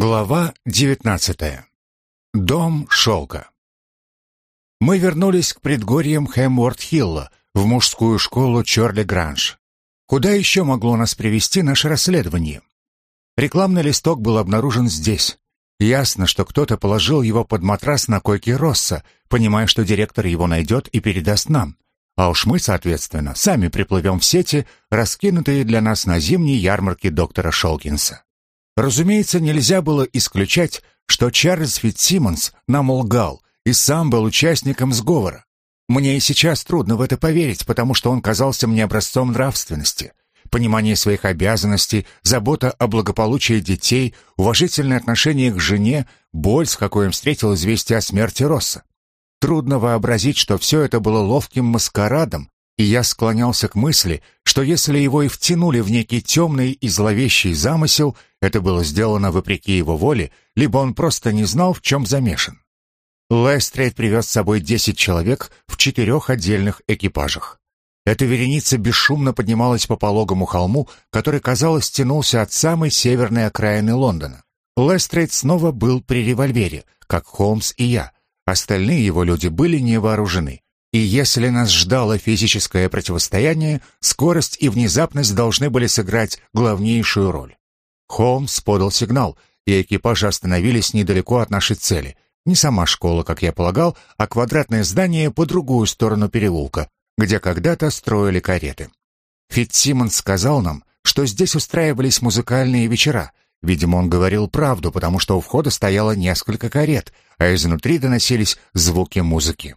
Глава девятнадцатая. Дом шелка. Мы вернулись к предгорьям Хэмворд-Хилла, в мужскую школу Чорли Гранж. Куда еще могло нас привести наше расследование? Рекламный листок был обнаружен здесь. Ясно, что кто-то положил его под матрас на койке Росса, понимая, что директор его найдет и передаст нам. А уж мы, соответственно, сами приплывем в сети, раскинутые для нас на зимней ярмарке доктора Шолкинса. Разумеется, нельзя было исключать, что Чарльз Фитсимонс нам лгал и сам был участником сговора. Мне и сейчас трудно в это поверить, потому что он казался мне образцом нравственности. Понимание своих обязанностей, забота о благополучии детей, уважительное отношение к жене, боль, с какой он встретил известие о смерти Росса. Трудно вообразить, что все это было ловким маскарадом, и я склонялся к мысли, что если его и втянули в некий темный и зловещий замысел, это было сделано вопреки его воле, либо он просто не знал, в чем замешан. Лестрейд привез с собой десять человек в четырех отдельных экипажах. Эта вереница бесшумно поднималась по пологому холму, который, казалось, тянулся от самой северной окраины Лондона. Лестрейд снова был при револьвере, как Холмс и я. Остальные его люди были не вооружены. И если нас ждало физическое противостояние, скорость и внезапность должны были сыграть главнейшую роль. Холмс подал сигнал, и экипажи остановились недалеко от нашей цели — не сама школа, как я полагал, а квадратное здание по другую сторону переулка, где когда-то строили кареты. Фитцсимонс сказал нам, что здесь устраивались музыкальные вечера. Видимо, он говорил правду, потому что у входа стояло несколько карет, а изнутри доносились звуки музыки.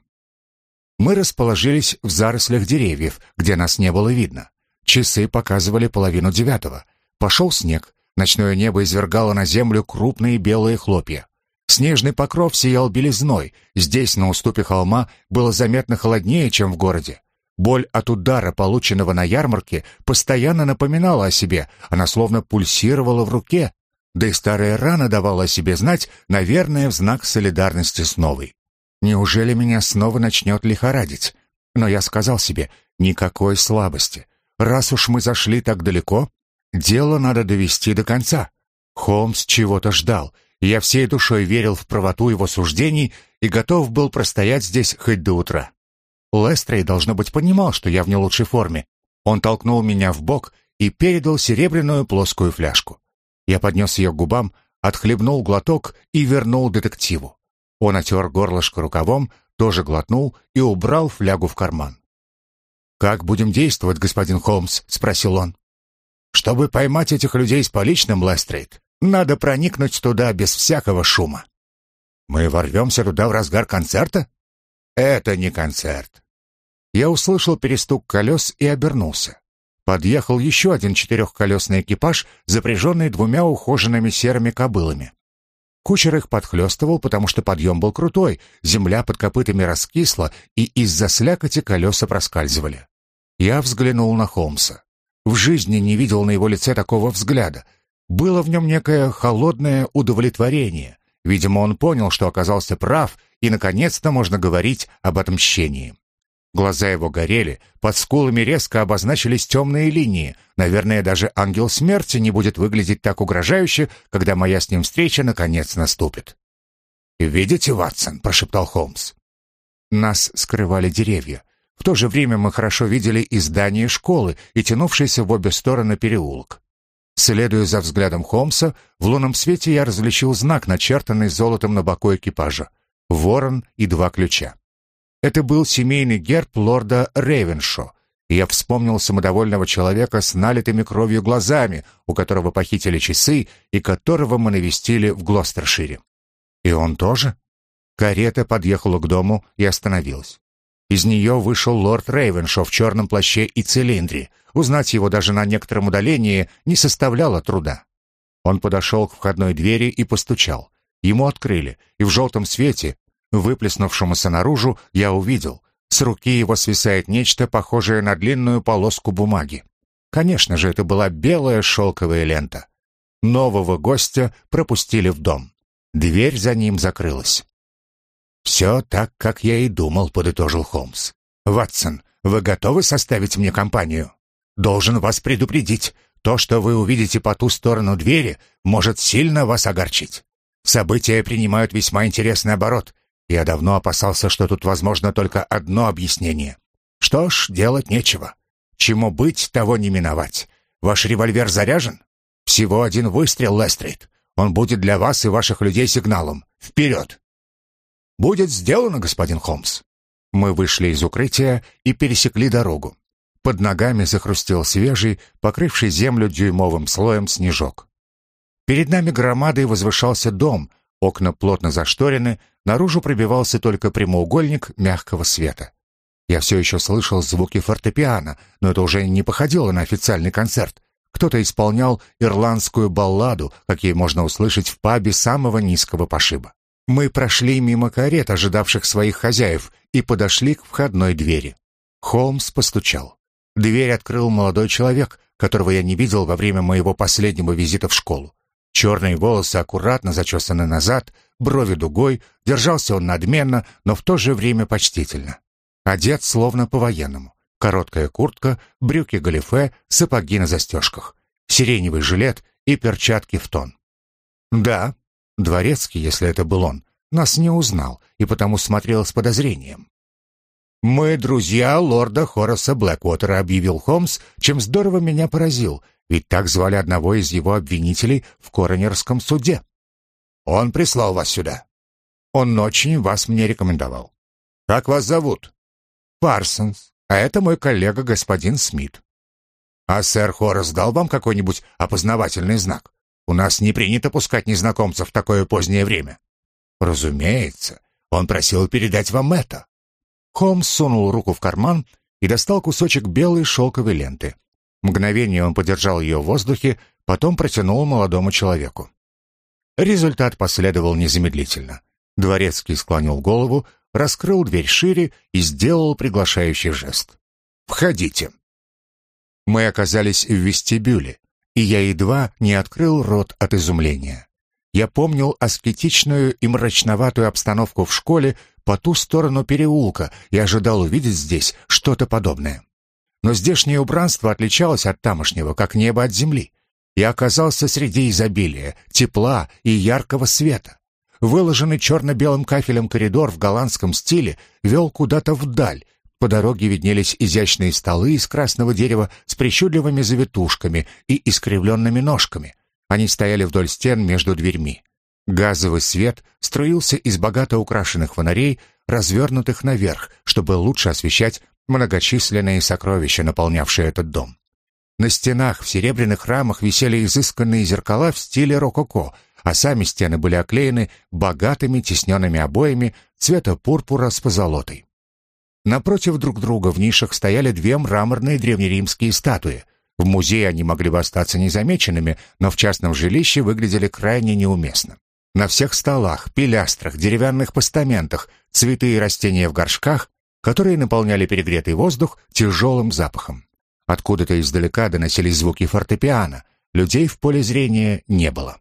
Мы расположились в зарослях деревьев, где нас не было видно. Часы показывали половину девятого. Пошел снег. Ночное небо извергало на землю крупные белые хлопья. Снежный покров сиял белизной. Здесь, на уступе холма, было заметно холоднее, чем в городе. Боль от удара, полученного на ярмарке, постоянно напоминала о себе. Она словно пульсировала в руке. Да и старая рана давала о себе знать, наверное, в знак солидарности с новой. Неужели меня снова начнет лихорадить? Но я сказал себе, никакой слабости. Раз уж мы зашли так далеко, дело надо довести до конца. Холмс чего-то ждал — я всей душой верил в правоту его суждений и готов был простоять здесь хоть до утра. Лестрей, должно быть, понимал, что я в не лучшей форме. Он толкнул меня в бок и передал серебряную плоскую фляжку. Я поднес ее к губам, отхлебнул глоток и вернул детективу. Он отер горлышко рукавом, тоже глотнул и убрал флягу в карман. «Как будем действовать, господин Холмс?» — спросил он. «Чтобы поймать этих людей с поличным, Лестрейд, надо проникнуть туда без всякого шума. Мы ворвемся туда в разгар концерта? Это не концерт. Я услышал перестук колес и обернулся. Подъехал еще один четырехколесный экипаж, запряженный двумя ухоженными серыми кобылами. Кучер их подхлестывал, потому что подъем был крутой, земля под копытами раскисла, и из-за слякоти колеса проскальзывали. Я взглянул на Холмса. В жизни не видел на его лице такого взгляда — было в нем некое холодное удовлетворение. Видимо, он понял, что оказался прав, и, наконец-то, можно говорить об отмщении. Глаза его горели, под скулами резко обозначились темные линии. Наверное, даже ангел смерти не будет выглядеть так угрожающе, когда моя с ним встреча наконец наступит. «Видите, Ватсон?» — прошептал Холмс. Нас скрывали деревья. В то же время мы хорошо видели и здание школы, и тянувшийся в обе стороны переулок. Следуя за взглядом Холмса, в лунном свете я различил знак, начертанный золотом на боку экипажа. Ворон и два ключа. Это был семейный герб лорда Рейвеншо. И я вспомнил самодовольного человека с налитыми кровью глазами, у которого похитили часы и которого мы навестили в Глостершире. И он тоже? Карета подъехала к дому и остановилась. Из нее вышел лорд Рейвеншо в черном плаще и цилиндре. Узнать его даже на некотором удалении не составляло труда. Он подошел к входной двери и постучал. Ему открыли, и в желтом свете, выплеснувшемуся наружу, я увидел. С руки его свисает нечто, похожее на длинную полоску бумаги. Конечно же, это была белая шелковая лента. Нового гостя пропустили в дом. Дверь за ним закрылась. «Все так, как я и думал», — подытожил Холмс. «Ватсон, вы готовы составить мне компанию?» «Должен вас предупредить. То, что вы увидите по ту сторону двери, может сильно вас огорчить. События принимают весьма интересный оборот. Я давно опасался, что тут возможно только одно объяснение. Что ж, делать нечего. Чему быть, того не миновать. Ваш револьвер заряжен? Всего один выстрел, Лестрейд. Он будет для вас и ваших людей сигналом. Вперед!» «Будет сделано, господин Холмс». Мы вышли из укрытия и пересекли дорогу. Под ногами захрустел свежий, покрывший землю дюймовым слоем снежок. Перед нами громадой возвышался дом, окна плотно зашторены, наружу пробивался только прямоугольник мягкого света. Я все еще слышал звуки фортепиано, но это уже не походило на официальный концерт. Кто-то исполнял ирландскую балладу, какие можно услышать в пабе самого низкого пошиба. Мы прошли мимо карет, ожидавших своих хозяев, и подошли к входной двери. Холмс постучал. Дверь открыл молодой человек, которого я не видел во время моего последнего визита в школу. Черные волосы аккуратно зачесаны назад, брови дугой, держался он надменно, но в то же время почтительно. Одет словно по-военному. Короткая куртка, брюки галифе, сапоги на застежках, сиреневый жилет и перчатки в тон. Да, дворецкий, если это был он, нас не узнал и потому смотрел с подозрением. «Мы друзья лорда Хораса Блэквотера», — объявил Холмс, чем здорово меня поразил, ведь так звали одного из его обвинителей в коронерском суде. «Он прислал вас сюда. Он очень вас мне рекомендовал. Как вас зовут?» «Парсонс, а это мой коллега господин Смит». «А сэр Хорас дал вам какой-нибудь опознавательный знак? У нас не принято пускать незнакомцев в такое позднее время». «Разумеется. Он просил передать вам это». Холмс сунул руку в карман и достал кусочек белой шелковой ленты. Мгновение он подержал ее в воздухе, потом протянул молодому человеку. Результат последовал незамедлительно. Дворецкий склонил голову, раскрыл дверь шире и сделал приглашающий жест. «Входите». Мы оказались в вестибюле, и я едва не открыл рот от изумления. Я помнил аскетичную и мрачноватую обстановку в школе по ту сторону переулка и ожидал увидеть здесь что-то подобное. Но здешнее убранство отличалось от тамошнего, как небо от земли. Я оказался среди изобилия, тепла и яркого света. Выложенный черно-белым кафелем коридор в голландском стиле вел куда-то вдаль. По дороге виднелись изящные столы из красного дерева с причудливыми завитушками и искривленными ножками. Они стояли вдоль стен между дверьми. Газовый свет струился из богато украшенных фонарей, развернутых наверх, чтобы лучше освещать многочисленные сокровища, наполнявшие этот дом. На стенах в серебряных рамах висели изысканные зеркала в стиле рококо, а сами стены были оклеены богатыми тисненными обоями цвета пурпура с позолотой. Напротив друг друга в нишах стояли две мраморные древнеримские статуи. В музее они могли бы остаться незамеченными, но в частном жилище выглядели крайне неуместно. На всех столах, пилястрах, деревянных постаментах, цветы и растения в горшках, которые наполняли перегретый воздух тяжелым запахом. Откуда-то издалека доносились звуки фортепиано. Людей в поле зрения не было.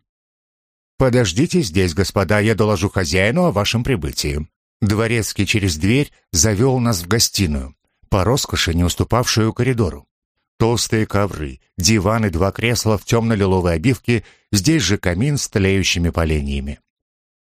«Подождите здесь, господа, я доложу хозяину о вашем прибытии». Дворецкий через дверь завел нас в гостиную, по роскоши не уступавшую коридору. Толстые ковры, диван и два кресла в темно-лиловой обивке, здесь же камин с тлеющими поленьями.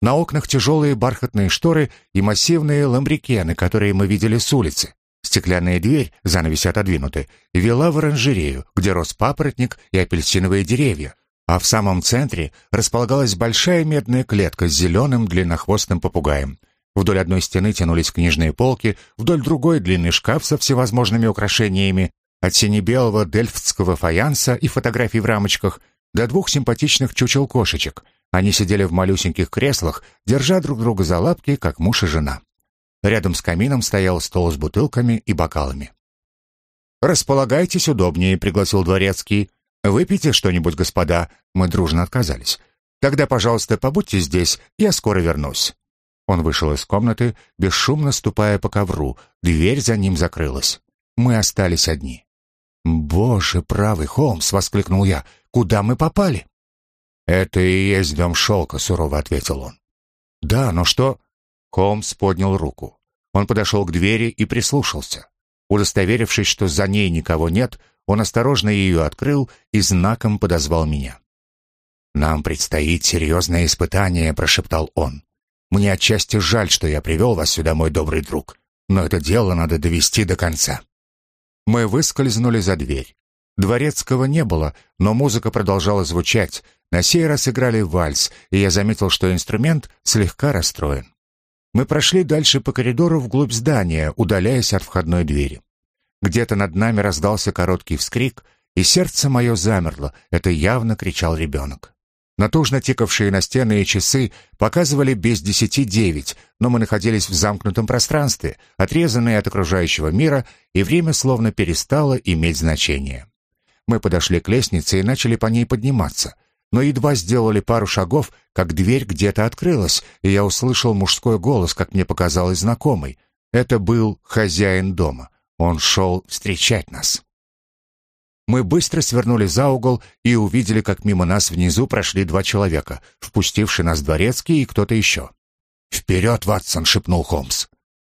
На окнах тяжелые бархатные шторы и массивные ламбрикены, которые мы видели с улицы. Стеклянная дверь, занавеси отодвинуты, вела в оранжерею, где рос папоротник и апельсиновые деревья, а в самом центре располагалась большая медная клетка с зеленым длиннохвостым попугаем. Вдоль одной стены тянулись книжные полки, вдоль другой длинный шкаф со всевозможными украшениями, от сине-белого дельфтского фаянса и фотографий в рамочках до двух симпатичных чучел-кошечек. Они сидели в малюсеньких креслах, держа друг друга за лапки, как муж и жена. Рядом с камином стоял стол с бутылками и бокалами. «Располагайтесь удобнее», — пригласил дворецкий. «Выпейте что-нибудь, господа». Мы дружно отказались. «Тогда, пожалуйста, побудьте здесь, я скоро вернусь». Он вышел из комнаты, бесшумно ступая по ковру. Дверь за ним закрылась. Мы остались одни. «Боже, правый, Холмс!» — воскликнул я. «Куда мы попали?» «Это и есть дом шелка», — сурово ответил он. «Да, но что?» Холмс поднял руку. Он подошел к двери и прислушался. Удостоверившись, что за ней никого нет, Он осторожно ее открыл и знаком подозвал меня. «Нам предстоит серьезное испытание», — прошептал он. «Мне отчасти жаль, что я привел вас сюда, мой добрый друг, но это дело надо довести до конца». Мы выскользнули за дверь. Дворецкого не было, но музыка продолжала звучать. На сей раз играли вальс, и я заметил, что инструмент слегка расстроен. Мы прошли дальше по коридору вглубь здания, удаляясь от входной двери. Где-то над нами раздался короткий вскрик, и сердце мое замерло, это явно кричал ребенок. Натужно тикавшие настенные часы показывали без десяти девять, но мы находились в замкнутом пространстве, отрезанные от окружающего мира, и время словно перестало иметь значение. Мы подошли к лестнице и начали по ней подниматься, но едва сделали пару шагов, как дверь где-то открылась, и я услышал мужской голос, как мне показалось знакомый. Это был хозяин дома. Он шел встречать нас. Мы быстро свернули за угол и увидели, как мимо нас внизу прошли два человека, впустивший нас дворецкий и кто-то еще. «Вперед, Ватсон!» — шепнул Холмс.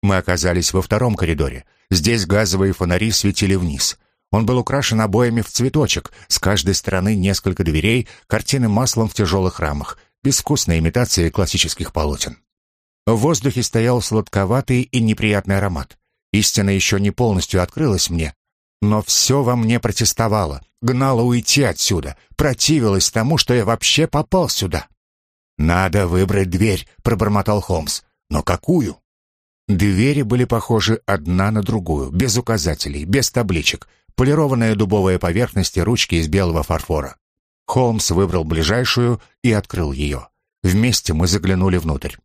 Мы оказались во втором коридоре. Здесь газовые фонари светили вниз. Он был украшен обоями в цветочек, с каждой стороны несколько дверей, картины маслом в тяжелых рамах, безвкусная имитация классических полотен. В воздухе стоял сладковатый и неприятный аромат. Истина еще не полностью открылась мне, но все во мне протестовало, гнало уйти отсюда, противилось тому, что я вообще попал сюда. «Надо выбрать дверь», — пробормотал Холмс. «Но какую?» Двери были похожи одна на другую, без указателей, без табличек, полированная дубовая поверхность и ручки из белого фарфора. Холмс выбрал ближайшую и открыл ее. Вместе мы заглянули внутрь.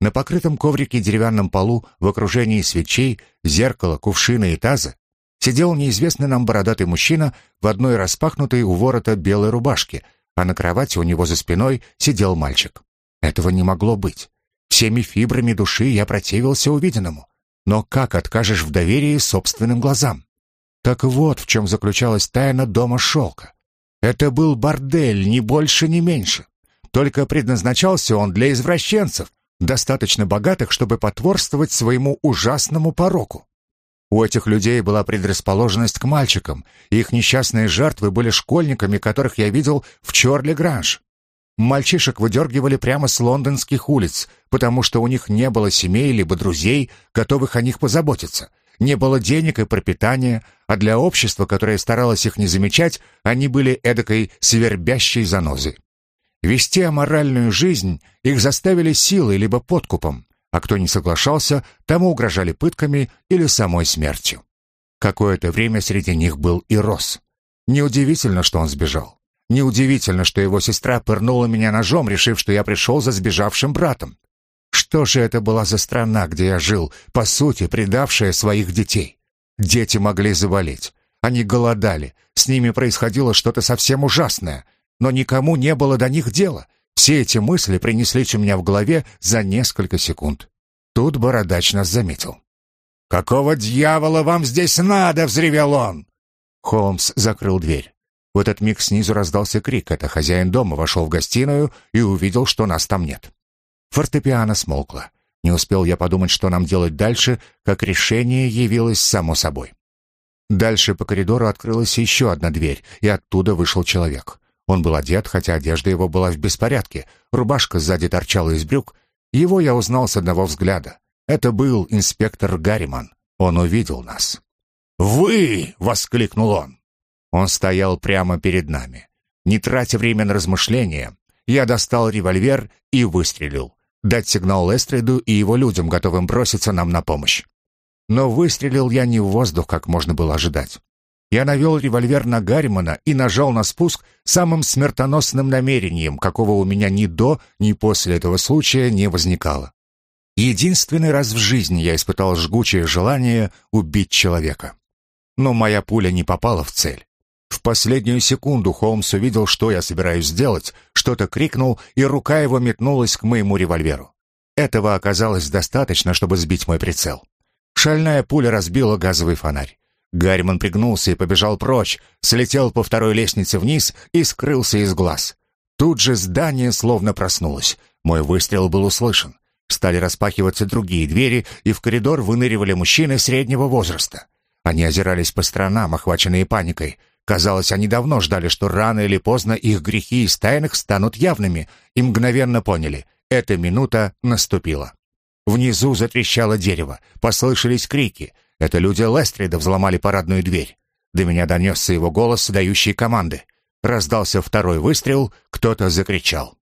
На покрытом коврике деревянном полу в окружении свечей, зеркала, кувшина и таза сидел неизвестный нам бородатый мужчина в одной распахнутой у ворота белой рубашке, а на кровати у него за спиной сидел мальчик. Этого не могло быть. Всеми фибрами души я противился увиденному. Но как откажешь в доверии собственным глазам? Так вот в чем заключалась тайна дома шелка. Это был бордель, ни больше, ни меньше. Только предназначался он для извращенцев, достаточно богатых, чтобы потворствовать своему ужасному пороку. У этих людей была предрасположенность к мальчикам, их несчастные жертвы были школьниками, которых я видел в Чорли-Гранж. Мальчишек выдергивали прямо с лондонских улиц, потому что у них не было семей либо друзей, готовых о них позаботиться. Не было денег и пропитания, а для общества, которое старалось их не замечать, они были эдакой свербящей занозой. Вести аморальную жизнь их заставили силой либо подкупом а кто не соглашался, тому угрожали пытками или самой смертью. Какое-то время среди них был и Рос. Неудивительно, что он сбежал. Неудивительно, что его сестра пырнула меня ножом, решив, что я пришел за сбежавшим братом. Что же это была за страна, где я жил, по сути, предавшая своих детей? Дети могли заболеть. Они голодали. С ними происходило что-то совсем ужасное. Но никому не было до них дела. Все эти мысли принеслись у меня в голове за несколько секунд. Тут бородач нас заметил. «Какого дьявола вам здесь надо?» — взревел он. Холмс закрыл дверь. В этот миг снизу раздался крик. Это хозяин дома вошел в гостиную и увидел, что нас там нет. Фортепиано смолкло. Не успел я подумать, что нам делать дальше, как решение явилось само собой. Дальше по коридору открылась еще одна дверь, и оттуда вышел человек. Он был одет, хотя одежда его была в беспорядке. Рубашка сзади торчала из брюк. Его я узнал с одного взгляда. Это был инспектор Гарриман. Он увидел нас. «Вы!» — воскликнул он. Он стоял прямо перед нами. Не тратя время на размышления, я достал револьвер и выстрелил. Дать сигнал Лестриду и его людям, готовым броситься нам на помощь. Но выстрелил я не в воздух, как можно было ожидать. Я навел револьвер на Гарримана и нажал на спуск самым смертоносным намерением, какого у меня ни до, ни после этого случая не возникало. Единственный раз в жизни я испытал жгучее желание убить человека. Но моя пуля не попала в цель. В последнюю секунду Холмс увидел, что я собираюсь сделать, что-то крикнул, и рука его метнулась к моему револьверу. Этого оказалось достаточно, чтобы сбить мой прицел. Шальная пуля разбила газовый фонарь. Гарриман пригнулся и побежал прочь, слетел по второй лестнице вниз и скрылся из глаз. Тут же здание словно проснулось. Мой выстрел был услышан. Стали распахиваться другие двери, и в коридор выныривали мужчины среднего возраста. Они озирались по сторонам, охваченные паникой. Казалось, они давно ждали, что рано или поздно их грехи из тайных станут явными, и мгновенно поняли — эта минута наступила. Внизу затрещало дерево, послышались крики. Это люди Лестрида взломали парадную дверь. До меня донесся его голос, дающий команды. Раздался второй выстрел, кто-то закричал.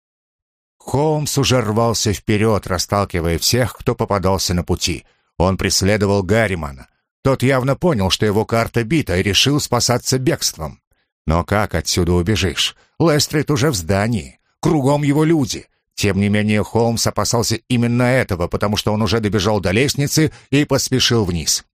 Холмс уже рвался вперед, расталкивая всех, кто попадался на пути. Он преследовал Гарримана. Тот явно понял, что его карта бита, и решил спасаться бегством. Но как отсюда убежишь? Лестрид уже в здании. Кругом его люди. Тем не менее, Холмс опасался именно этого, потому что он уже добежал до лестницы и поспешил вниз.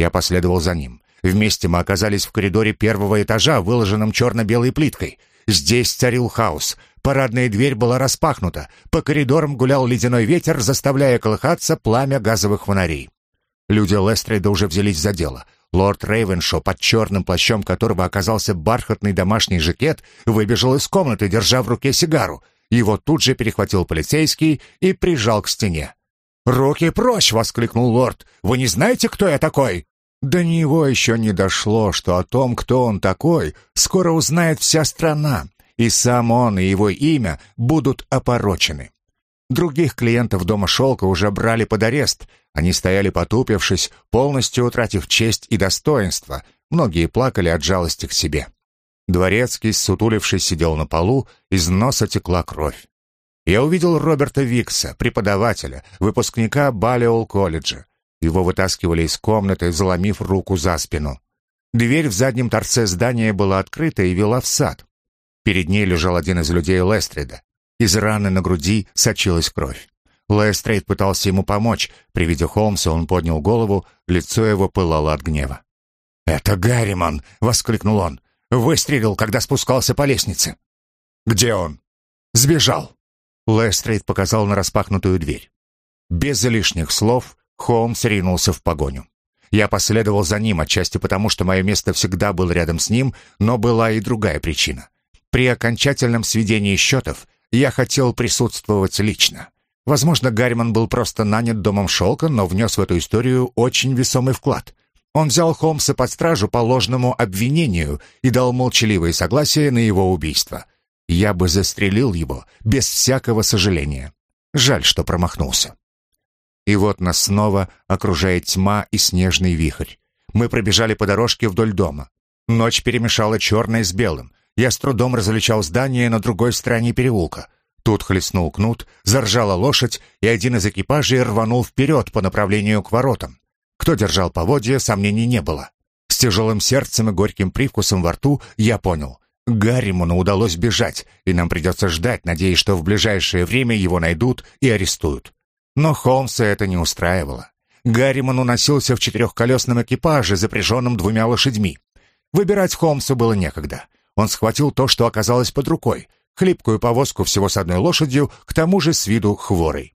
Я последовал за ним. Вместе мы оказались в коридоре первого этажа, выложенном черно-белой плиткой. Здесь царил хаос. Парадная дверь была распахнута. По коридорам гулял ледяной ветер, заставляя колыхаться пламя газовых фонарей. Люди Лестрида уже взялись за дело. Лорд Рейвеншо, под черным плащом которого оказался бархатный домашний жакет, выбежал из комнаты, держа в руке сигару. Его тут же перехватил полицейский и прижал к стене. «Руки прочь!» — воскликнул лорд. «Вы не знаете, кто я такой?» До него еще не дошло, что о том, кто он такой, скоро узнает вся страна, и сам он и его имя будут опорочены. Других клиентов дома шелка уже брали под арест. Они стояли потупившись, полностью утратив честь и достоинство. Многие плакали от жалости к себе. Дворецкий, сутулившись, сидел на полу, из носа текла кровь. Я увидел Роберта Викса, преподавателя, выпускника Балиол колледжа. Его вытаскивали из комнаты, заломив руку за спину. Дверь в заднем торце здания была открыта и вела в сад. Перед ней лежал один из людей Лестрида. Из раны на груди сочилась кровь. Лестрейд пытался ему помочь. При виде Холмса он поднял голову, лицо его пылало от гнева. «Это Гарриман!» — воскликнул он. «Выстрелил, когда спускался по лестнице». «Где он?» «Сбежал!» Лестрейд показал на распахнутую дверь. Без лишних слов Холмс ринулся в погоню. Я последовал за ним, отчасти потому, что мое место всегда было рядом с ним, но была и другая причина. При окончательном сведении счетов я хотел присутствовать лично. Возможно, Гарриман был просто нанят домом шелка, но внес в эту историю очень весомый вклад. Он взял Холмса под стражу по ложному обвинению и дал молчаливое согласие на его убийство. Я бы застрелил его без всякого сожаления. Жаль, что промахнулся. И вот нас снова окружает тьма и снежный вихрь. Мы пробежали по дорожке вдоль дома. Ночь перемешала черное с белым. Я с трудом различал здание на другой стороне переулка. Тут хлестнул кнут, заржала лошадь, и один из экипажей рванул вперед по направлению к воротам. Кто держал поводья, сомнений не было. С тяжелым сердцем и горьким привкусом во рту я понял. Гарримону удалось бежать, и нам придется ждать, надеясь, что в ближайшее время его найдут и арестуют. Но Холмса это не устраивало. Гарриман уносился в четырехколесном экипаже, запряженном двумя лошадьми. Выбирать Холмсу было некогда. Он схватил то, что оказалось под рукой, хлипкую повозку всего с одной лошадью, к тому же с виду хворой.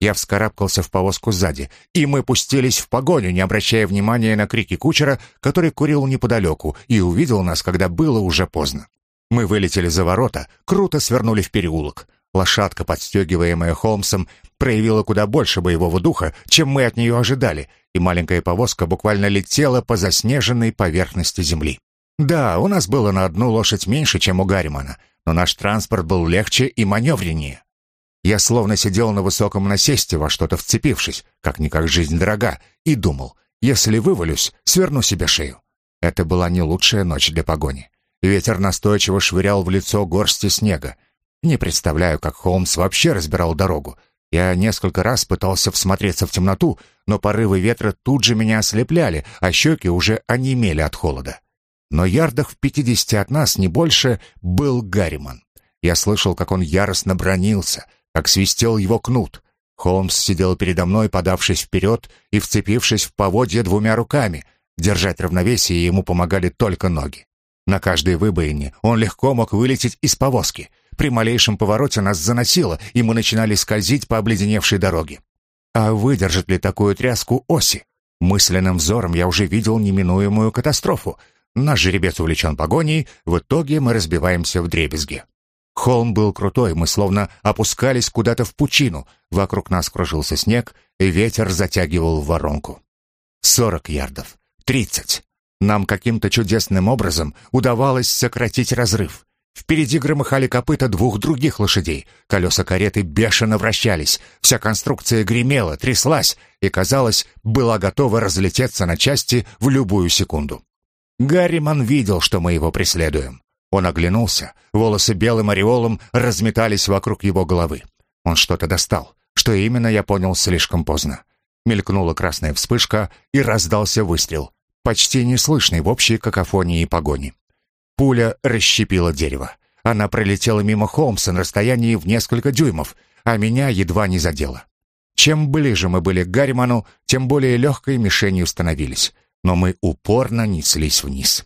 Я вскарабкался в повозку сзади, и мы пустились в погоню, не обращая внимания на крики кучера, который курил неподалеку и увидел нас, когда было уже поздно. Мы вылетели за ворота, круто свернули в переулок. Лошадка, подстегиваемая Холмсом, проявила куда больше боевого духа, чем мы от нее ожидали, и маленькая повозка буквально летела по заснеженной поверхности земли. Да, у нас было на одну лошадь меньше, чем у Гарримана, но наш транспорт был легче и маневреннее. Я словно сидел на высоком насесте, во что-то вцепившись, как-никак жизнь дорога, и думал, если вывалюсь, сверну себе шею. Это была не лучшая ночь для погони. Ветер настойчиво швырял в лицо горсти снега. Не представляю, как Холмс вообще разбирал дорогу. Я несколько раз пытался всмотреться в темноту, но порывы ветра тут же меня ослепляли, а щеки уже онемели от холода но ярдах в пятидесяти от нас, не больше, был Гарриман. Я слышал, как он яростно бронился, как свистел его кнут. Холмс сидел передо мной, подавшись вперед и вцепившись в поводья двумя руками. Держать равновесие ему помогали только ноги. На каждой выбоине он легко мог вылететь из повозки. При малейшем повороте нас заносило, и мы начинали скользить по обледеневшей дороге. А выдержит ли такую тряску оси? Мысленным взором я уже видел неминуемую катастрофу. Наш жеребец увлечен погоней, в итоге мы разбиваемся в дребезги. Холм был крутой, мы словно опускались куда-то в пучину. Вокруг нас кружился снег, и ветер затягивал в воронку. Сорок ярдов. Тридцать. Нам каким-то чудесным образом удавалось сократить разрыв. Впереди громыхали копыта двух других лошадей. Колеса кареты бешено вращались. Вся конструкция гремела, тряслась и, казалось, была готова разлететься на части в любую секунду. Гарриман видел, что мы его преследуем. Он оглянулся. Волосы белым ореолом разметались вокруг его головы. Он что-то достал. Что именно, я понял слишком поздно. Мелькнула красная вспышка, и раздался выстрел. Почти неслышный в общей какофонии погони. Пуля расщепила дерево. Она пролетела мимо Холмса на расстоянии в несколько дюймов, а меня едва не задела. Чем ближе мы были к Гарриману, тем более легкой мишенью становились. Но мы упорно неслись вниз.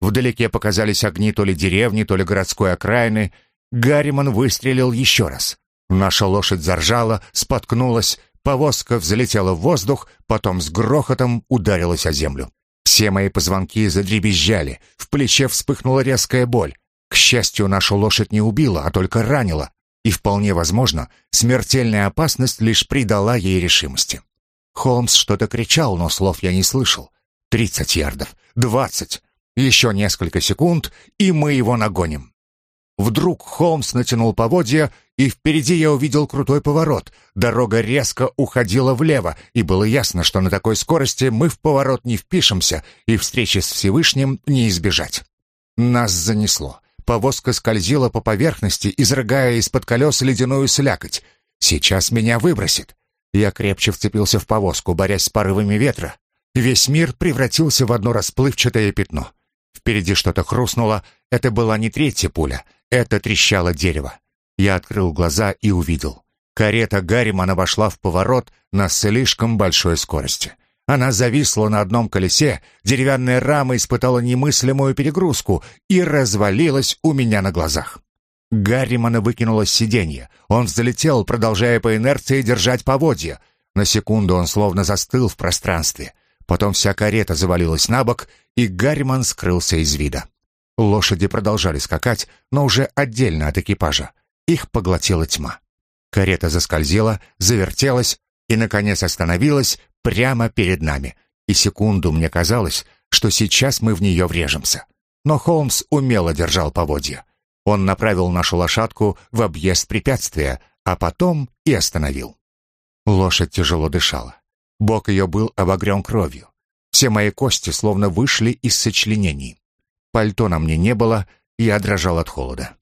Вдалеке показались огни то ли деревни, то ли городской окраины. Гарриман выстрелил еще раз. Наша лошадь заржала, споткнулась, повозка взлетела в воздух, потом с грохотом ударилась о землю. Все мои позвонки задребезжали, в плече вспыхнула резкая боль. К счастью, нашу лошадь не убила, а только ранила, и вполне возможно, смертельная опасность лишь придала ей решимости. Холмс что-то кричал, но слов я не слышал. Тридцать ярдов, двадцать, еще несколько секунд, и мы его нагоним. Вдруг Холмс натянул поводья, и впереди я увидел крутой поворот. Дорога резко уходила влево, и было ясно, что на такой скорости мы в поворот не впишемся, и встречи с Всевышним не избежать. Нас занесло. Повозка скользила по поверхности, изрыгая из-под колес ледяную слякоть. Сейчас меня выбросит. Я крепче вцепился в повозку, борясь с порывами ветра. Весь мир превратился в одно расплывчатое пятно. Впереди что-то хрустнуло. Это была не третья пуля. Это трещало дерево. Я открыл глаза и увидел. Карета Гарримана вошла в поворот на слишком большой скорости. Она зависла на одном колесе, деревянная рама испытала немыслимую перегрузку и развалилась у меня на глазах. Гарримана выкинуло с сиденья. Он взлетел, продолжая по инерции держать поводья. На секунду он словно застыл в пространстве. Потом вся карета завалилась на бок, и Гарриман скрылся из вида. Лошади продолжали скакать, но уже отдельно от экипажа. Их поглотила тьма. Карета заскользила, завертелась и, наконец, остановилась прямо перед нами. И секунду мне казалось, что сейчас мы в нее врежемся. Но Холмс умело держал поводья. Он направил нашу лошадку в объезд препятствия, а потом и остановил. Лошадь тяжело дышала. Бок ее был обогрен кровью. Все мои кости словно вышли из сочленений. Пальто на мне не было, я дрожал от холода.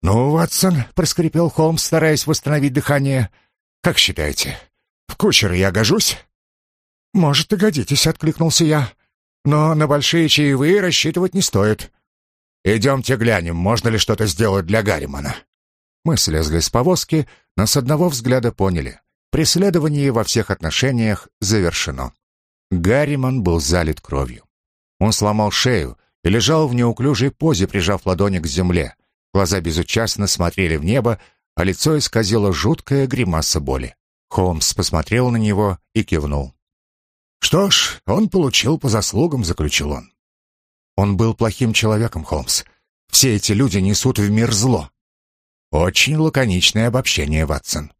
«Ну, Ватсон», — проскрипел Холмс, стараясь восстановить дыхание, — «как считаете, в кучеры я гожусь?» «Может, и годитесь», — откликнулся я. «Но на большие чаевые рассчитывать не стоит». «Идемте глянем, можно ли что-то сделать для Гарримана». Мы слезли с повозки, но с одного взгляда поняли. Преследование во всех отношениях завершено. Гарриман был залит кровью. Он сломал шею, и лежал в неуклюжей позе, прижав ладони к земле. Глаза безучастно смотрели в небо, а лицо исказило жуткая гримаса боли. Холмс посмотрел на него и кивнул. «Что ж, он получил по заслугам», — заключил он. «Он был плохим человеком, Холмс. Все эти люди несут в мир зло». «Очень лаконичное обобщение, Ватсон.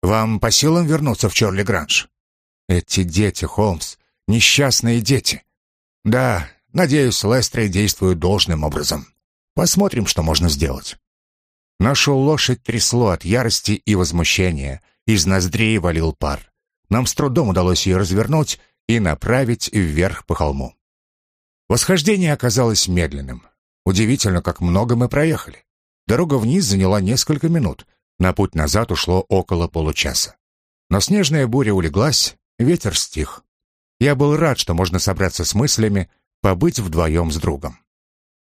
Вам по силам вернуться в Чорли Гранж?» «Эти дети, Холмс, несчастные дети». «Да, Надеюсь, Лестрей действует должным образом. Посмотрим, что можно сделать. Нашу лошадь трясло от ярости и возмущения. Из ноздрей валил пар. Нам с трудом удалось ее развернуть и направить вверх по холму. Восхождение оказалось медленным. Удивительно, как много мы проехали. Дорога вниз заняла несколько минут. На путь назад ушло около получаса. Но снежная буря улеглась, ветер стих. Я был рад, что можно собраться с мыслями побыть вдвоем с другом.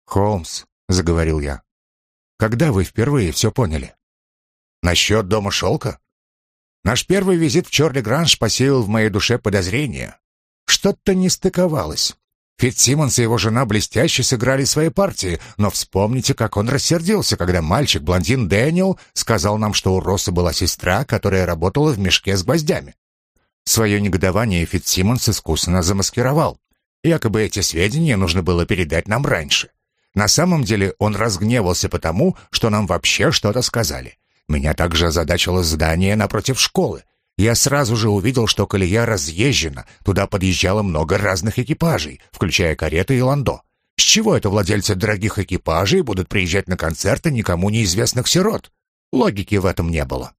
«Холмс», — заговорил я, — «когда вы впервые все поняли?» «Насчет дома шелка?» «Наш первый визит в Чорли Гранж посеял в моей душе подозрения. Что-то не стыковалось. Фитцсимонс и его жена блестяще сыграли свои партии, но вспомните, как он рассердился, когда мальчик-блондин Дэниел сказал нам, что у Росса была сестра, которая работала в мешке с гвоздями. Свое негодование Фитцсимонс искусно замаскировал. Якобы эти сведения нужно было передать нам раньше. На самом деле он разгневался потому, что нам вообще что-то сказали. Меня также озадачило здание напротив школы. Я сразу же увидел, что колея разъезжена, туда подъезжало много разных экипажей, включая кареты и ландо. С чего это владельцы дорогих экипажей будут приезжать на концерты никому неизвестных сирот? Логики в этом не было.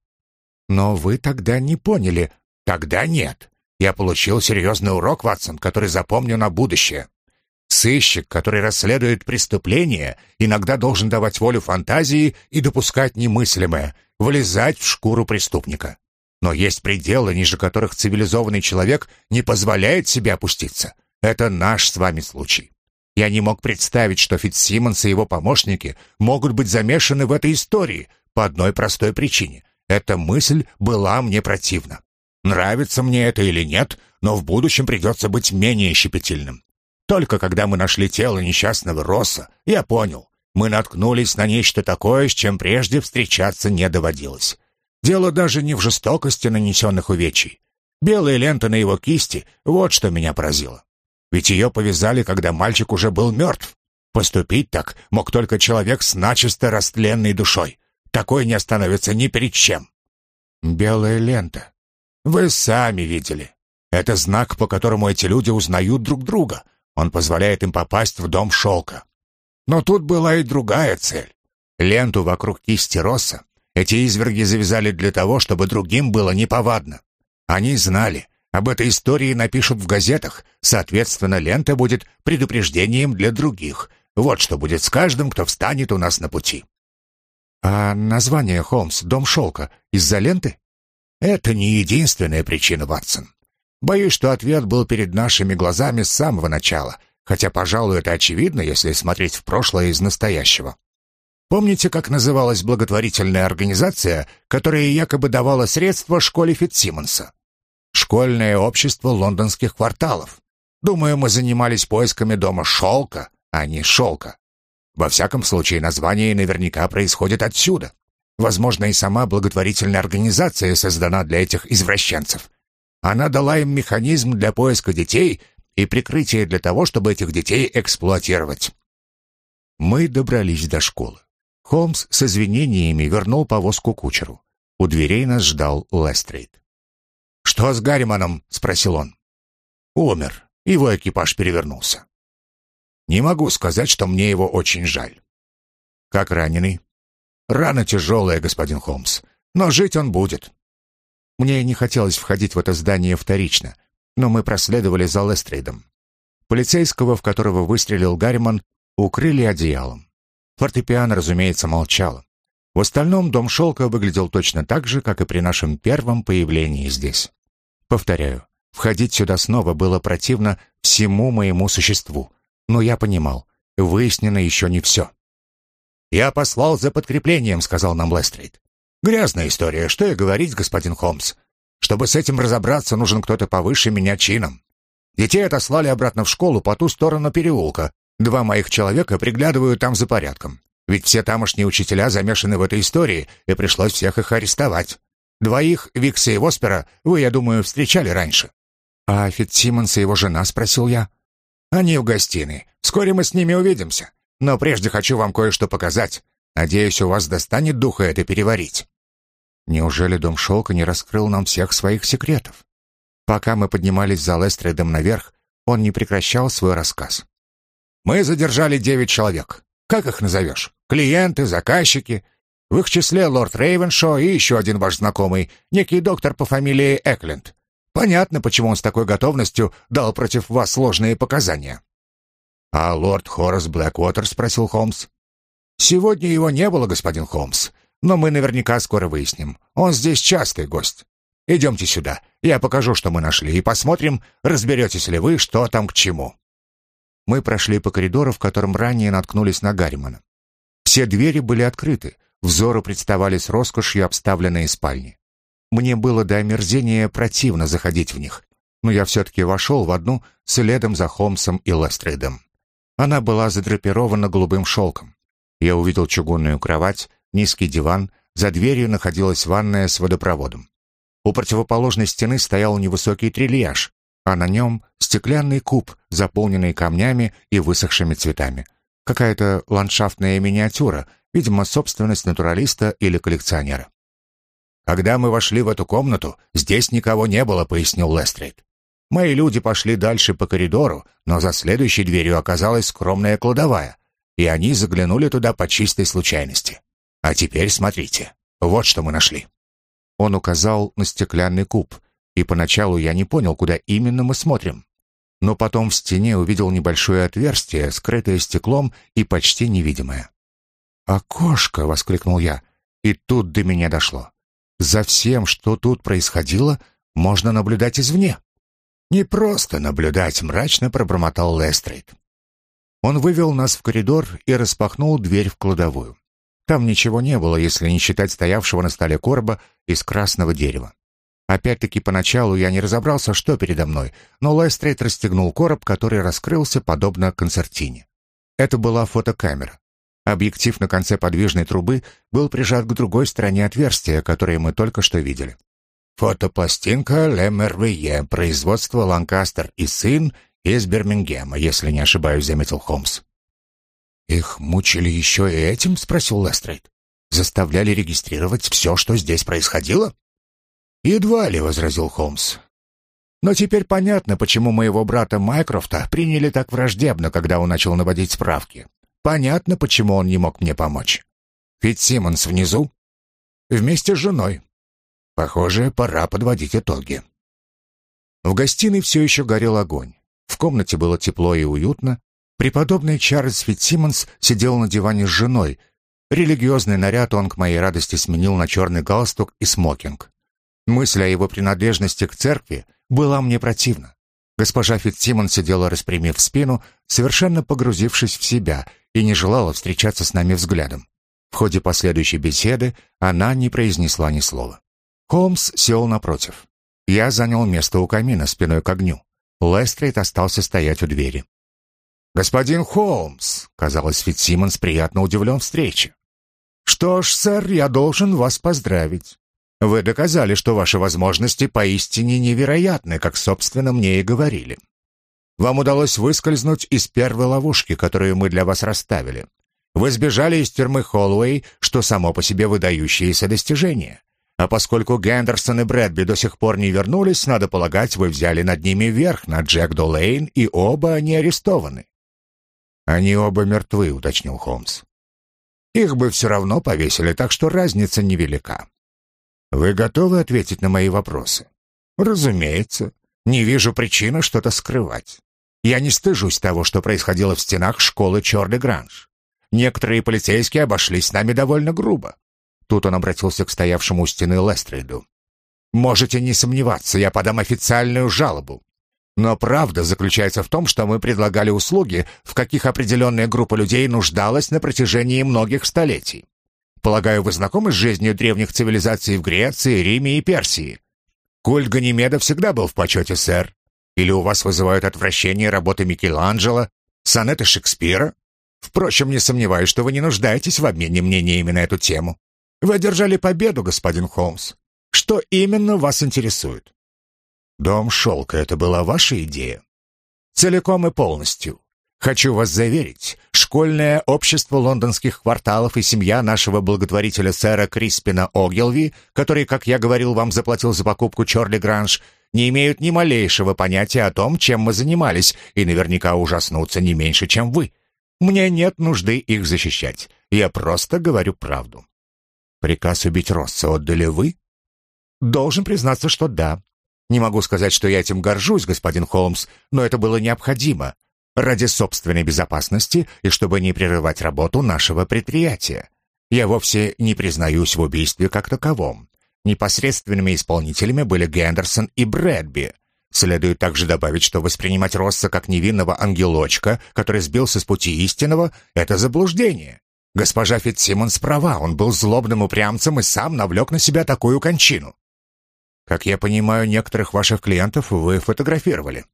Но вы тогда не поняли. Тогда нет. Я получил серьезный урок, Ватсон, который запомню на будущее. Сыщик, который расследует преступление, иногда должен давать волю фантазии и допускать немыслимое, влезать в шкуру преступника. Но есть пределы, ниже которых цивилизованный человек не позволяет себе опуститься. Это наш с вами случай. Я не мог представить, что Фитцсимонс и его помощники могут быть замешаны в этой истории по одной простой причине. Эта мысль была мне противна. Нравится мне это или нет, но в будущем придется быть менее щепетильным. Только когда мы нашли тело несчастного Росса, я понял, мы наткнулись на нечто такое, с чем прежде встречаться не доводилось. Дело даже не в жестокости нанесенных увечий. Белая лента на его кисти — вот что меня поразило. Ведь ее повязали, когда мальчик уже был мертв. Поступить так мог только человек с начисто растленной душой. Такой не остановится ни перед чем. Белая лента. Вы сами видели. Это знак, по которому эти люди узнают друг друга. Он позволяет им попасть в дом шелка. Но тут была и другая цель. Ленту вокруг кисти Росса эти изверги завязали для того, чтобы другим было неповадно. Они знали, об этой истории напишут в газетах, соответственно, лента будет предупреждением для других. Вот что будет с каждым, кто встанет у нас на пути. А название Холмс «Дом шелка» из-за ленты? Это не единственная причина, Ватсон. Боюсь, что ответ был перед нашими глазами с самого начала, хотя, пожалуй, это очевидно, если смотреть в прошлое из настоящего. Помните, как называлась благотворительная организация, которая якобы давала средства школе Фитсимонса? Школьное общество лондонских кварталов. Думаю, мы занимались поисками дома шелка, а не шелка. Во всяком случае, название наверняка происходит отсюда. Возможно, и сама благотворительная организация создана для этих извращенцев. Она дала им механизм для поиска детей и прикрытие для того, чтобы этих детей эксплуатировать. Мы добрались до школы. Холмс с извинениями вернул повозку кучеру. У дверей нас ждал Лестрейд. «Что с Гарриманом?» — спросил он. «Умер. Его экипаж перевернулся. Не могу сказать, что мне его очень жаль». «Как раненый?» «Рана тяжелая, господин Холмс, но жить он будет». Мне не хотелось входить в это здание вторично, но мы проследовали за Лестрейдом. Полицейского, в которого выстрелил Гарриман, укрыли одеялом. Фортепиано, разумеется, молчало. В остальном дом шелка выглядел точно так же, как и при нашем первом появлении здесь. Повторяю, входить сюда снова было противно всему моему существу, но я понимал, выяснено еще не все. «Я послал за подкреплением», — сказал нам Лестрейд. «Грязная история, что и говорить, господин Холмс. Чтобы с этим разобраться, нужен кто-то повыше меня чином. Детей отослали обратно в школу по ту сторону переулка, Два моих человека приглядывают там за порядком. Ведь все тамошние учителя замешаны в этой истории, и пришлось всех их арестовать. Двоих, Викса и Воспера, вы, я думаю, встречали раньше». «А Фитсимонс и его жена?» — спросил я. «Они в гостиной. Вскоре мы с ними увидимся. Но прежде хочу вам кое-что показать. Надеюсь, у вас достанет духа это переварить». Неужели Дом Шелка не раскрыл нам всех своих секретов? Пока мы поднимались за Лестрейдом наверх, он не прекращал свой рассказ. Мы задержали девять человек. Как их назовешь? Клиенты, заказчики. В их числе лорд Рейвеншо и еще один ваш знакомый, некий доктор по фамилии Экленд. Понятно, почему он с такой готовностью дал против вас сложные показания. А лорд Хорас Блэквотер спросил Холмс. Сегодня его не было, господин Холмс, но мы наверняка скоро выясним. Он здесь частый гость. Идемте сюда, я покажу, что мы нашли, и посмотрим, разберетесь ли вы, что там к чему. Мы прошли по коридору, в котором ранее наткнулись на Гарримана. Все двери были открыты, взору представали с роскошью обставленные спальни. Мне было до омерзения противно заходить в них, но я все-таки вошел в одну следом за Холмсом и Лестрейдом. Она была задрапирована голубым шелком. Я увидел чугунную кровать, низкий диван, за дверью находилась ванная с водопроводом. У противоположной стены стоял невысокий трильяж, а на нем стеклянный куб, заполненный камнями и высохшими цветами. Какая-то ландшафтная миниатюра, видимо, собственность натуралиста или коллекционера. Когда мы вошли в эту комнату, здесь никого не было, пояснил Лестрейд. Мои люди пошли дальше по коридору, но за следующей дверью оказалась скромная кладовая, и они заглянули туда по чистой случайности. А теперь смотрите, вот что мы нашли. Он указал на стеклянный куб, и поначалу я не понял, куда именно мы смотрим. Но потом в стене увидел небольшое отверстие, скрытое стеклом и почти невидимое. «Окошко!» — воскликнул я, и тут до меня дошло. За всем, что тут происходило, можно наблюдать извне. «Не просто наблюдать», — мрачно пробормотал Лестрейд. Он вывел нас в коридор и распахнул дверь в кладовую. Там ничего не было, если не считать стоявшего на столе короба из красного дерева. Опять-таки поначалу я не разобрался, что передо мной, но Лестрейд расстегнул короб, который раскрылся подобно концертине. Это была фотокамера. Объектив на конце подвижной трубы был прижат к другой стороне отверстия, которое мы только что видели. Фотопластинка Лемервие, производство Ланкастер и сын из Бирмингема, если не ошибаюсь, заметил Холмс. Их мучили еще и этим, спросил Лестрейд. Заставляли регистрировать все, что здесь происходило? Едва ли, возразил Холмс. Но теперь понятно, почему моего брата Майкрофта приняли так враждебно, когда он начал наводить справки. Понятно, почему он не мог мне помочь. Ведь Симмонс внизу. Вместе с женой. Похоже, пора подводить итоги. В гостиной все еще горел огонь. В комнате было тепло и уютно. Преподобный Чарльз Фитсимонс сидел на диване с женой. Религиозный наряд он, к моей радости, сменил на черный галстук и смокинг. Мысль о его принадлежности к церкви была мне противна. Госпожа Фитсимон сидела, распрямив спину, совершенно погрузившись в себя, и не желала встречаться с нами взглядом. В ходе последующей беседы она не произнесла ни слова. Холмс сел напротив. Я занял место у камина спиной к огню. Лестрейд остался стоять у двери. «Господин Холмс», — казалось, Фитсимонс приятно удивлен встрече. «Что ж, сэр, я должен вас поздравить. Вы доказали, что ваши возможности поистине невероятны, как, собственно, мне и говорили. Вам удалось выскользнуть из первой ловушки, которую мы для вас расставили. Вы сбежали из тюрьмы Холлоуэй, что само по себе выдающееся достижение. А поскольку Гендерсон и Брэдби до сих пор не вернулись, надо полагать, вы взяли над ними верх, над Джек Долейн, и оба они арестованы. «Они оба мертвы», — уточнил Холмс. «Их бы все равно повесили, так что разница невелика. Вы готовы ответить на мои вопросы? Разумеется. Не вижу причины что-то скрывать. Я не стыжусь того, что происходило в стенах школы Чорли Гранж. Некоторые полицейские обошлись с нами довольно грубо. Тут он обратился к стоявшему у стены Лестрейду. Можете не сомневаться, я подам официальную жалобу. Но правда заключается в том, что мы предлагали услуги, в каких определенная группа людей нуждалась на протяжении многих столетий. Полагаю, вы знакомы с жизнью древних цивилизаций в Греции, Риме и Персии? Культ Ганимеда всегда был в почете, сэр. Или у вас вызывают отвращение работы Микеланджело, сонеты Шекспира? Впрочем, не сомневаюсь, что вы не нуждаетесь в обмене мнениями на эту тему. Вы одержали победу, господин Холмс. Что именно вас интересует? Дом шелка — это была ваша идея? Целиком и полностью. Хочу вас заверить, школьное общество лондонских кварталов и семья нашего благотворителя сэра Криспина Огилви, который, как я говорил вам, заплатил за покупку Чорли Гранж, не имеют ни малейшего понятия о том, чем мы занимались, и наверняка ужаснутся не меньше, чем вы. Мне нет нужды их защищать. Я просто говорю правду. Приказ убить Росса отдали вы? Должен признаться, что да. Не могу сказать, что я этим горжусь, господин Холмс, но это было необходимо ради собственной безопасности и чтобы не прерывать работу нашего предприятия. Я вовсе не признаюсь в убийстве как таковом. Непосредственными исполнителями были Гендерсон и Брэдби. Следует также добавить, что воспринимать Росса как невинного ангелочка, который сбился с пути истинного, это заблуждение. Госпожа Фитсимонс права, он был злобным упрямцем и сам навлек на себя такую кончину. Как я понимаю, некоторых ваших клиентов вы фотографировали.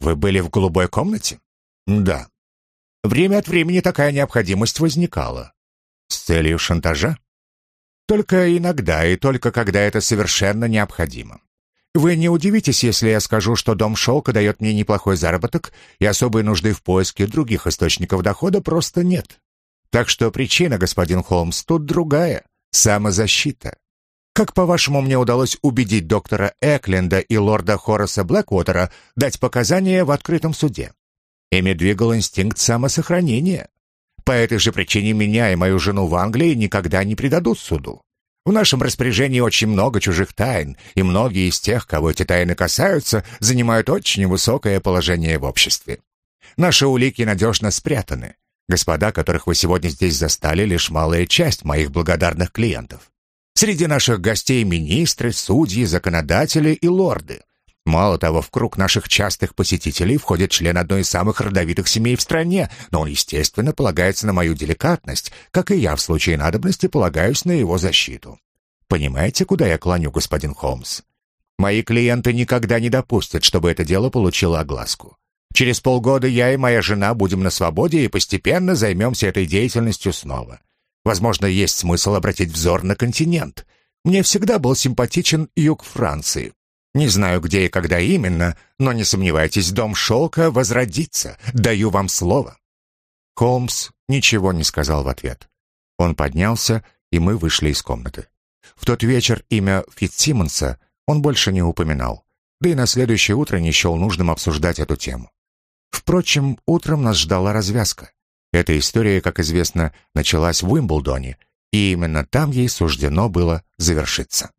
Вы были в голубой комнате? Да. Время от времени такая необходимость возникала. С целью шантажа? Только иногда и только когда это совершенно необходимо. Вы не удивитесь, если я скажу, что дом шелка дает мне неплохой заработок, и особой нужды в поиске других источников дохода просто нет. Так что причина, господин Холмс, тут другая — самозащита. Как, по-вашему, мне удалось убедить доктора Экленда и лорда Хораса Блэквотера дать показания в открытом суде? Ими двигал инстинкт самосохранения. По этой же причине меня и мою жену в Англии никогда не предадут суду. В нашем распоряжении очень много чужих тайн, и многие из тех, кого эти тайны касаются, занимают очень высокое положение в обществе. Наши улики надежно спрятаны. Господа, которых вы сегодня здесь застали, лишь малая часть моих благодарных клиентов. Среди наших гостей министры, судьи, законодатели и лорды. Мало того, в круг наших частых посетителей входит член одной из самых родовитых семей в стране, но он, естественно, полагается на мою деликатность, как и я в случае надобности полагаюсь на его защиту. Понимаете, куда я клоню, господин Холмс? Мои клиенты никогда не допустят, чтобы это дело получило огласку. Через полгода я и моя жена будем на свободе и постепенно займемся этой деятельностью снова. Возможно, есть смысл обратить взор на континент. Мне всегда был симпатичен юг Франции. Не знаю, где и когда именно, но не сомневайтесь, дом шелка возродится. Даю вам слово». Холмс ничего не сказал в ответ. Он поднялся, и мы вышли из комнаты. В тот вечер имя Фитцсимонса он больше не упоминал, да и на следующее утро не счел нужным обсуждать эту тему. Впрочем, утром нас ждала развязка. Эта история, как известно, началась в Уимблдоне, и именно там ей суждено было завершиться.